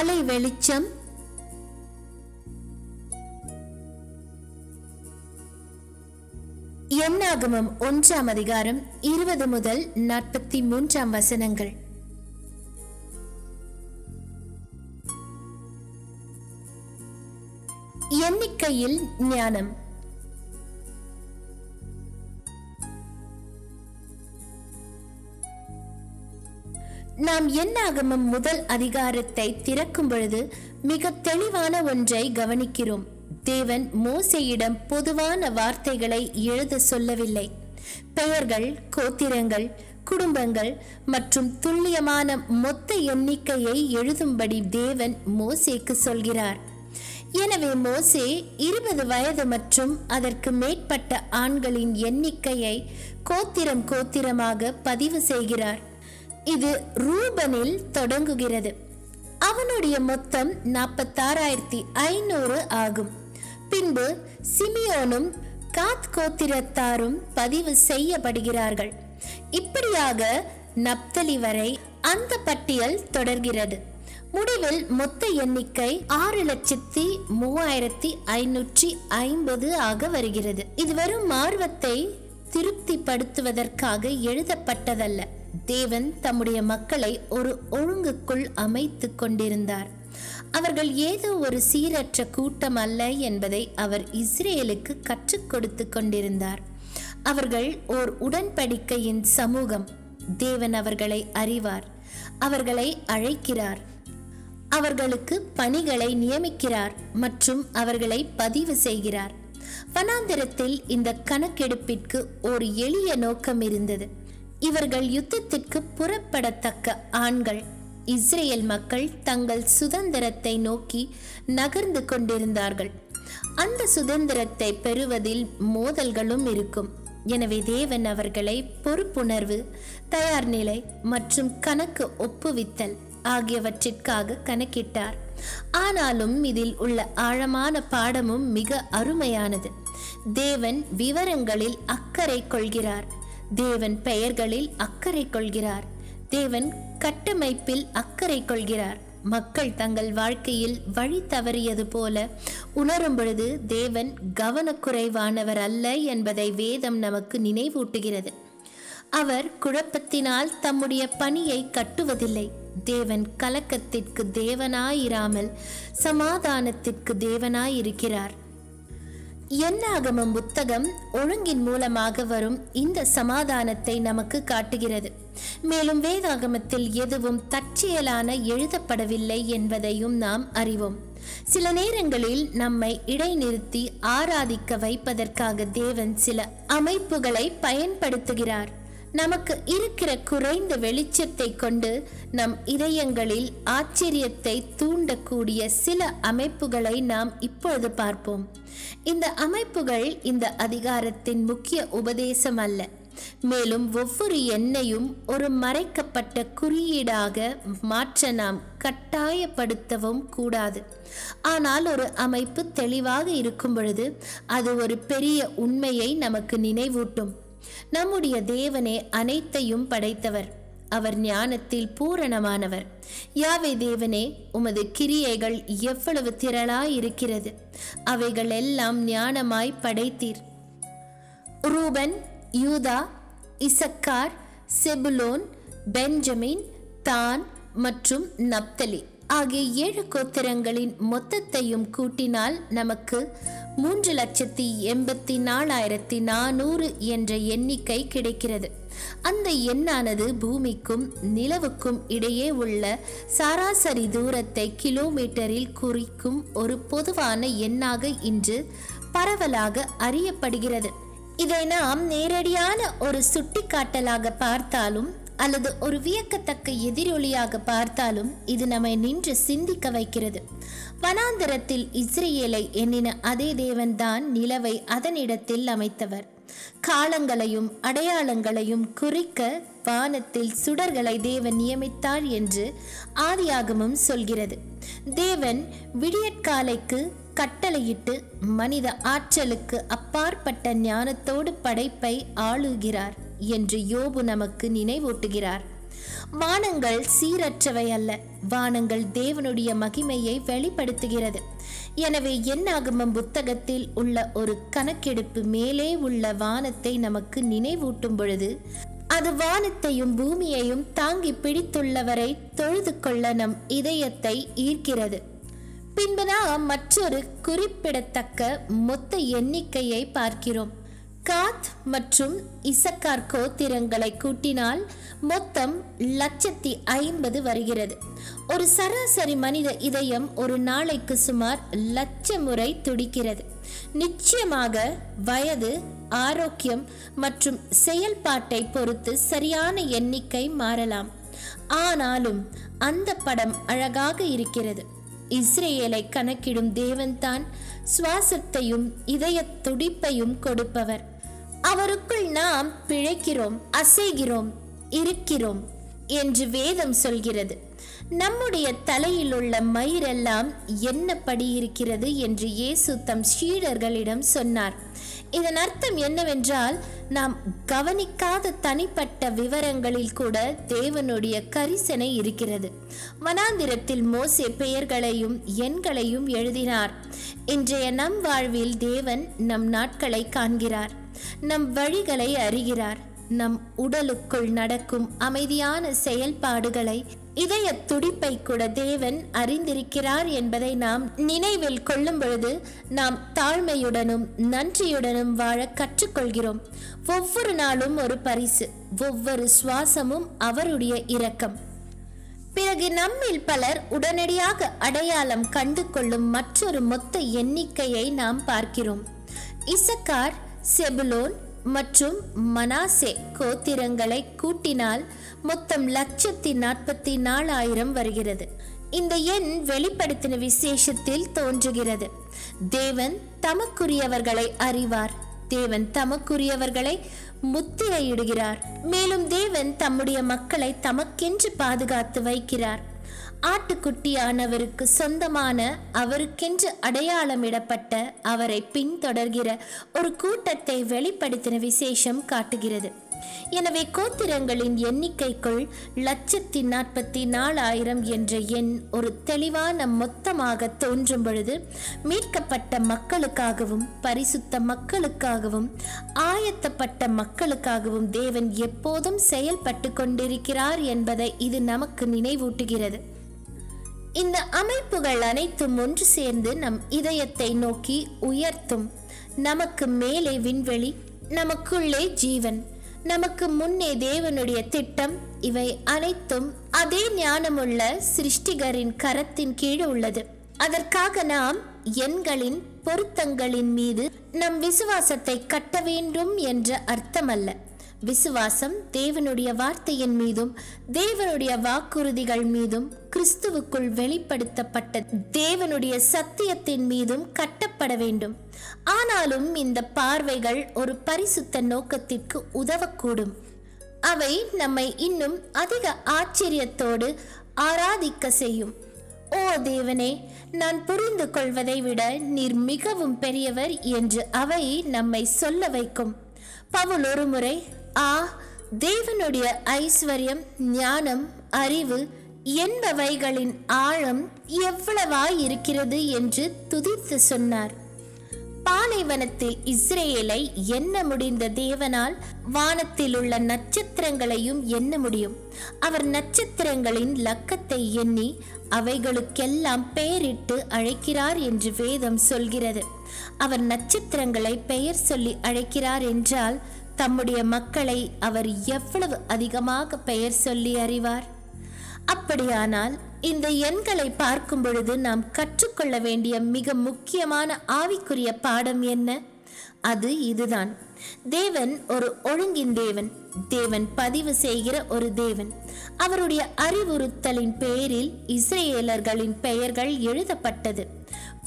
காலை வெளிச்சம். எண்ணாகமம் ஒன்றாம் அதிகாரம் இருபது முதல் நாற்பத்தி மூன்றாம் வசனங்கள். எண்ணிக்கையில் ஞானம். நாம் எண்ணாகமம் முதல் அதிகாரத்தை திறக்கும் பொழுது மிக தெளிவான ஒன்றை கவனிக்கிறோம். தேவன் மோசையிடம் பொதுவான வார்த்தைகளை எழுத சொல்லவில்லை. பெயர்கள் கோத்திரங்கள் குடும்பங்கள் மற்றும் துல்லியமான மொத்த எண்ணிக்கையை எழுதும்படி தேவன் மோசேக்கு சொல்கிறார். எனவே மோசே இருபது வயது மற்றும் அதற்கு மேற்பட்ட ஆண்களின் எண்ணிக்கையை கோத்திரம் கோத்திரமாக பதிவு செய்கிறார். இது ரூபனில் தொடங்குகிறது. அவனுடைய மொத்தம் நாற்பத்தாறாயிரத்தி ஐநூறு ஆகும். பின்பு சிமியோனும் காத் கோத்திரத்தாரும் பதிவு செய்யப்படுகிறார்கள். இப்படியாக நப்தலி வரை அந்த பட்டியல் தொடர்கிறது. முடிவில் மொத்த எண்ணிக்கை ஆறு லட்சத்தி மூவாயிரத்தி ஐநூற்றி ஐம்பது ஆக வருகிறது. இது வெறும் ஆர்வத்தை திருப்திப்படுத்துவதற்காக எழுதப்பட்டதல்ல. தேவன் தம்முடைய மக்களை ஒரு ஒழுங்குக்குள் அமைத்து கொண்டிருந்தார். அவர்கள் ஏதோ ஒரு சீரற்ற கூட்டம் அல்ல என்பதை அவர் இஸ்ரேலுக்கு கற்றுக் கொடுத்து கொண்டிருந்தார். அவர்கள் ஓர் உடன்படிக்கையின் சமூகம். தேவன் அவர்களை அறிவார். அவர்களை அழைக்கிறார். அவர்களுக்கு பணிகளை நியமிக்கிறார் மற்றும் அவர்களை பதிவு செய்கிறார். வனாந்திரத்தில் இந்த கணக்கெடுப்பிற்கு ஒரு எளிய நோக்கம் இருந்தது. இவர்கள் யுத்தத்திற்கு புறப்படத்தக்க ஆண்கள். இஸ்ரேல் மக்கள் தங்கள் சுதந்திரத்தை நோக்கி நகர்ந்து கொண்டிருந்தார்கள். அந்த சுதந்திரத்தை பெறுவதில் மோதல்களும் இருக்கும். எனவே தேவன் அவர்களை பொறுப்புணர்வு தயார் நிலை மற்றும் கணக்கு ஒப்புவித்தல் ஆகியவற்றிற்காக கணக்கிட்டார். ஆனாலும் இதில் உள்ள ஆழமான பாடமும் மிக அருமையானது. தேவன் விவரங்களில் அக்கறை கொள்கிறார். தேவன் பெயர்களில் அக்கறை கொள்கிறார். தேவன் கட்டமைப்பில் அக்கறை கொள்கிறார். மக்கள் தங்கள் வாழ்க்கையில் வழி தவறியது போல உணரும் பொழுது தேவன் கவனக்குறைவானவர் அல்ல என்பதை வேதம் நமக்கு நினைவூட்டுகிறது. அவர் குழப்பத்தினால் தம்முடைய பணியை கட்டுவதில்லை. தேவன் கலக்கத்திற்கு தேவனாயிராமல் சமாதானத்திற்கு தேவனாயிருக்கிறார். எண்ணாகமம் புத்தகம் ஒழுங்கின் மூலமாக வரும் இந்த சமாதானத்தை நமக்கு காட்டுகிறது. மேலும் வேதாகமத்தில் எதுவும் தற்செயலான எழுதப்படவில்லை என்பதையும் நாம் அறிவோம். சில நேரங்களில் நம்மை இடைநிறுத்தி ஆராதிக்க வைப்பதற்காக தேவன் சில அமைப்புகளை பயன்படுத்துகிறார். நமக்கு இருக்கிற குறைந்த வெளிச்சத்தை கொண்டு நம் இதயங்களில் ஆச்சரியத்தை தூண்டக்கூடிய சில அமைப்புகளை நாம் இப்பொழுது பார்ப்போம். இந்த அமைப்புகள் இந்த அதிகாரத்தின் முக்கிய உபதேசம் அல்ல. மேலும் ஒவ்வொரு எண்ணையும் ஒரு மறைக்கப்பட்ட குறியீடாக மாற்ற நாம் கட்டாயப்படுத்தவும் கூடாது. ஆனால் ஒரு அமைப்பு தெளிவாக இருக்கும் பொழுது அது ஒரு பெரிய உண்மையை நமக்கு நினைவூட்டும். நம்முடைய தேவனே அனைத்தையும் படைத்தவர். அவர் ஞானத்தில் பூரணமானவர். யாவே தேவனே உமது கிரியைகள் எவ்வளவு திரளாய் இருக்கிறது அவைகள் எல்லாம் ஞானமாய் படைத்தீர். Reuben Judah Issachar Zebulun Benjamin தான் மற்றும் நப்தலி ஆகிய ஏழு கோத்திரங்களின் மொத்தத்தையும் கூட்டினால் நமக்கு மூன்று லட்சத்தி எண்பத்தி நாலாயிரத்தி நானூறு என்ற எண்ணிக்கை கிடைக்கிறது. அந்த எண்ணானது பூமிக்கும் நிலவுக்கும் இடையே உள்ள சராசரி தூரத்தை கிலோமீட்டரில் குறிக்கும் ஒரு பொதுவான எண்ணாக இன்று பரவலாக அறியப்படுகிறது. இதை நாம் நேரடியான ஒரு சுட்டிக்காட்டலாக பார்த்தாலும் அல்லது ஒரு வியக்கத்தக்க எதிரொலியாக பார்த்தாலும் இது நம்மை நின்று சிந்திக்க வைக்கிறது. வனாந்தரத்தில் இஸ்ரேலை எண்ணின அதே தேவன்தான் நிலவை அதனிடத்தில் அமைத்தவர். காலங்களையும் அடையாளங்களையும் குறிக்க வானத்தில் சுடர்களை தேவன் நியமித்தார் என்று ஆதியாகமும் சொல்கிறது. தேவன் விடியற்காலைக்கு கட்டளையிட்டு மனித ஆற்றலுக்கு அப்பாற்பட்ட ஞானத்தோடு படைப்பை ஆளுகிறார். என்று யோபு நமக்கு நினைவூட்டுகிறார். வானங்கள் சீரற்றவை அல்ல வானங்கள் தேவனுடைய மகிமையை வெளிப்படுத்துகிறது. எனவே என்னாகமம் புத்தகத்தில் உள்ள ஒரு கணக்கெடுப்பு மேலே உள்ள வானத்தை நமக்கு நினைவூட்டும் பொழுது அது வானத்தையும் பூமியையும் தாங்கி பிடித்துள்ளவரை தொழுது கொள்ள நம் இதயத்தை ஈர்க்கிறது. பின்பு நாம் மற்றொரு குறிப்பிடத்தக்க மொத்த எண்ணிக்கையை பார்க்கிறோம். காத் மற்றும் இசக்கார் கோத்திரங்களை கூட்டினால் மொத்தம் லட்சத்தி ஐம்பது வருகிறது. ஒரு சராசரி மனித இதயம் ஒரு நாளைக்கு சுமார் லட்ச முறை துடிக்கிறது. நிச்சயமாக வயது ஆரோக்கியம் மற்றும் செயல்பாட்டை பொறுத்து சரியான எண்ணிக்கை மாறலாம். ஆனாலும் அந்த படம் அழகாக இருக்கிறது. இஸ்ரேலை கணக்கிடும் தேவன்தான் சுவாசத்தையும் இதய துடிப்பையும் கொடுப்பவர். அவருக்குள் நாம் பிழைக்கிறோம் அசைகிறோம் இருக்கிறோம் என்று வேதம் சொல்கிறது. நம்முடைய தலையில் உள்ள மயிரெல்லாம் என்னப்படி இருக்கிறது என்று இயேசு தம் சீடர்களிடம் சொன்னார். இதன் அர்த்தம் என்னவென்றால் நாம் கவனிக்காத தனிப்பட்ட விவரங்களில் கூட தேவனுடைய கரிசனை இருக்கிறது. வனாந்திரத்தில் மோசே பெயர்களையும் எண்களையும் எழுதினார். இன்றைய நம் வாழ்வில் தேவன் நம் நாட்களை காண்கிறார். நம் வழிகளை அறிகிறார். நம் உடலுக்குள் நடக்கும் அமைதியான செயல்பாடுகளை இதய துடிப்பை கூட தேவன் அறிந்திருக்கிறார் என்பதை நாம் நினைவில் கொள்ளும் பொழுது நாம் தாழ்மையுடனும் நன்றியுடனும் வாழ கற்றுக்கொள்கிறோம். ஒவ்வொரு நாளும் ஒரு பரிசு ஒவ்வொரு சுவாசமும் அவருடைய இரக்கம். பிறகு நம்மில் பலர் உடனடியாக அடையாளம் கண்டு கொள்ளும் மற்றொரு மொத்த எண்ணிக்கையை நாம் பார்க்கிறோம். இசக்கார் செபுலோன் மற்றும் மனாசே கோத்திரங்களை கூட்டினால் மொத்தம் லட்சத்தி நாற்பத்தி நாலாயிரம் வருகிறது. இந்த எண் வெளிப்படுத்தின விசேஷத்தில் தோன்றுகிறது. தேவன் தமக்குரியவர்களை அறிவார். தேவன் தமக்குரியவர்களை முத்திரையிடுகிறார். மேலும் தேவன் தம்முடைய மக்களை தமக்கென்று பாதுகாத்து வைக்கிறார். ஆட்டுக்குட்டியானவருக்கு சொந்தமான அவருக்கென்று அடையாளமிடப்பட்ட அவரை பின்தொடர்கிற ஒரு கூட்டத்தை வெளிப்படுத்தின விசேஷம் காட்டுகிறது. எனவே கோத்திரங்களின் எண்ணிக்கைக்குள் லட்சத்தி நாற்பத்தி நாலாயிரம் என்ற எண் ஒரு தெளிவான மொத்தமாக தோன்றும் பொழுது மீட்கப்பட்ட மக்களுக்காகவும் பரிசுத்த மக்களுக்காகவும் ஆயத்தப்பட்ட மக்களுக்காகவும் தேவன் எப்போதும் செயல்பட்டு கொண்டிருக்கிறார் என்பதை இது நமக்கு நினைவூட்டுகிறது. இந்த அமைப்புகள் அனைத்தும் ஒன்று சேர்ந்து நம் இதயத்தை நோக்கி உயர்த்தும். நமக்கு மேலே விண்வெளி நமக்குள்ளே ஜீவன் நமக்கு முன்னே தேவனுடைய திட்டம் இவை அனைத்தும் அதே ஞானமுள்ள சிருஷ்டிகரின் கரத்தின் கீழ் உள்ளது. அதற்காக நாம் எண்களின் பொருத்தங்களின் மீது நம் விசுவாசத்தை கட்ட வேண்டும் என்ற அர்த்தமல்ல. விசுவாசம் தேவனுடைய வார்த்தையின் மீதும் தேவனுடைய வாக்குறுதிகள் மீதும் கிறிஸ்துவுக்குள் வெளிப்படுத்தப்பட்ட தேவனுடைய சத்தியத்தின் மீதும் கட்டப்பட வேண்டும். ஆனாலும் இந்த பார்வைகள் ஒரு பரிசுத்த நோக்கத்திற்கு உதவக்கூடும். அவை நம்மை இன்னும் அதிக ஆச்சரியத்தோடு ஆராதிக்க செய்யும். ஓ தேவனே நான் புரிந்து கொள்வதை விட நீர் மிகவும் பெரியவர் என்று அவை நம்மை சொல்ல வைக்கும். பவுல் ஒருமுறை ஆ தேவனுடைய ஐஸ்வர்யம் ஞானம் அறிவு என்பவைகளின் ஆழம் எவ்வளவாய் இருக்கிறது என்று துதித்து சொன்னார். பாலைவனத்தில் இஸ்ரேலை எண்ண முடிந்த தேவனால் வானத்தில் உள்ள நட்சத்திரங்களையும் எண்ண முடியும். அவர் நட்சத்திரங்களின் லக்கத்தை எண்ணி அவைகளுக்கெல்லாம் பெயரிட்டு அழைக்கிறார் என்று வேதம் சொல்கிறது. அவர் நட்சத்திரங்களை பெயர் சொல்லி அழைக்கிறார் என்றால் தம்முடைய மக்களை அவர் எவ்வளவு அதிகமாக பெயர் சொல்லி அறிவார்? அப்படியானால் இந்த எண்களை பார்க்கும் பொழுது நாம் கற்றுக்கொள்ள வேண்டிய மிக முக்கியமான ஆவிக்குரிய பாடம் என்ன? அது இதுதான். தேவன் ஒரு ஒழுங்கின் தேவன். தேவன் பதிவு செய்கிற ஒரு தேவன். அவருடைய அறிவுறுத்தலின் பேரில் இஸ்ரேலர்களின் பெயர்கள் எழுதப்பட்டது.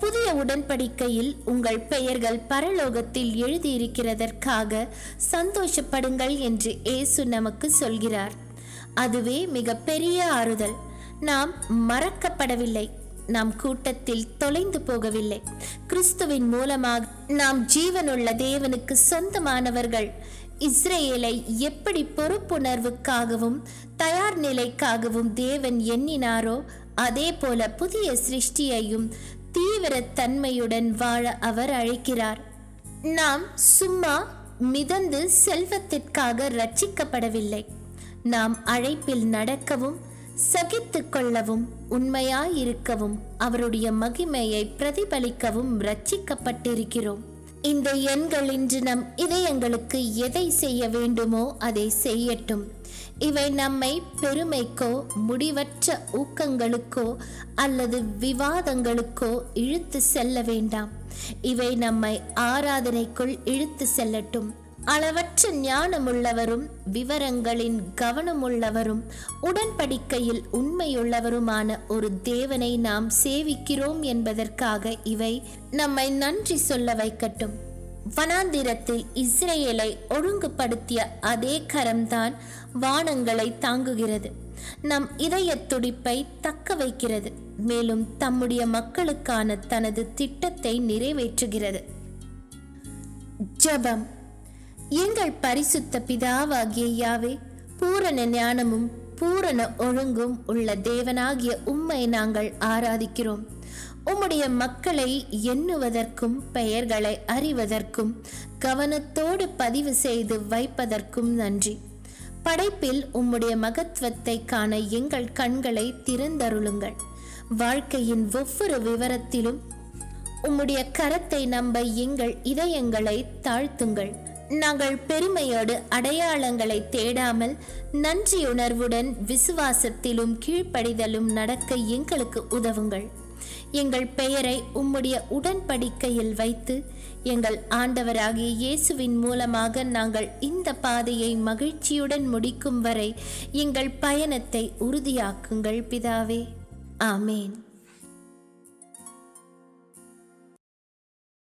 புதிய உடன்படிக்கையில் உங்கள் பெயர்கள் பரலோகத்தில் எழுதியிருக்கிறதற்காக சந்தோஷப்படுங்கள் என்று இயேசு நமக்கு சொல்கிறார். அதுவே மிக பெரிய ஆறுதல். நாம் மறக்கப்படவில்லை. நாம் கூட்டத்தில் தொலைந்து போகவில்லை. கிறிஸ்துவின் மூலமாக நாம் ஜீவனுள்ள தேவனுக்கு சொந்தமானவர்கள். இஸ்ரேலை எப்படி பொறுப்புணர்வுக்காகவும் தயார் நிலைக்காகவும் தேவன் எண்ணினாரோ அதே போல புதிய சிருஷ்டியையும் தீவிர தன்மையுடன் வாழ அவர் அழைக்கிறார். நாம் சும்மா மிதந்து செல்வத்திற்காக ரட்சிக்கப்படவில்லை. நாம் அழைப்பில் நடக்கவும் சகித்து கொள்ளவும் உண்மையாயிருக்கவும் அவருடைய மகிமையை பிரதிபலிக்கவும் ரட்சிக்கப்பட்டிருக்கிறோம் இந்த எண்கள் இன்று நம் இதயங்களுக்கு எதை செய்ய வேண்டுமோ அதை செய்யட்டும். இவை நம்மை பெருமைக்கோ முடிவற்ற ஊக்கங்களுக்கோ அல்லது விவாதங்களுக்கோ இழுத்து செல்ல வேண்டாம். இவை நம்மை ஆராதனைக்குள் இழுத்து செல்லட்டும். அளவற்ற ஞானமுள்ளவரும் விவரங்களின் கவனமுள்ளவரும் உடன்படிக்கையில் உண்மையுள்ளவருமான ஒரு தேவனை நாம் சேவிக்கிறோம் என்பதற்காக இவை நம்மை நன்றி சொல்ல வைக்கட்டும். வனாந்திரத்தில் இஸ்ரேலை ஒழுங்குபடுத்திய அதே கரம்தான் வானங்களை தாங்குகிறது. நம் இதய துடிப்பை தக்க வைக்கிறது. மேலும் தம்முடைய மக்களுக்கான தனது திட்டத்தை நிறைவேற்றுகிறது. ஜபம். எங்கள் பரிசுத்த பிதாவாகிய யாவே பூரண ஞானமும் பூரண ஒழுங்கும் உள்ள தேவனாகிய உம்மை நாங்கள் ஆராதிக்கிறோம். உம்முடைய மக்களை எண்ணுவதற்கும் பெயர்களை அறிவதற்கும் கவனத்தோடு பதிவு செய்து வைப்பதற்கும் நன்றி. படைப்பில் உம்முடைய மகத்துவத்தை காண எங்கள் கண்களை திறந்தருளுங்கள். வாழ்க்கையின் ஒவ்வொரு விவரத்திலும் உம்முடைய கரத்தை நம்ப எங்கள் இதயங்களை தாழ்த்துங்கள். நாங்கள் பெருமையோடு அடையாளங்களை தேடாமல் நன்றியுணர்வுடன் விசுவாசத்திலும் கீழ்ப்படிதலும் நடக்க எங்களுக்கு உதவுங்கள். எங்கள் பெயரை உம்முடைய உடன்படிக்கையில் வைத்து எங்கள் ஆண்டவராகிய இயேசுவின் மூலமாக நாங்கள் இந்த பாதையை மகிழ்ச்சியுடன் முடிக்கும் வரை எங்கள் பயணத்தை உறுதியாக்குங்கள் பிதாவே. ஆமேன்.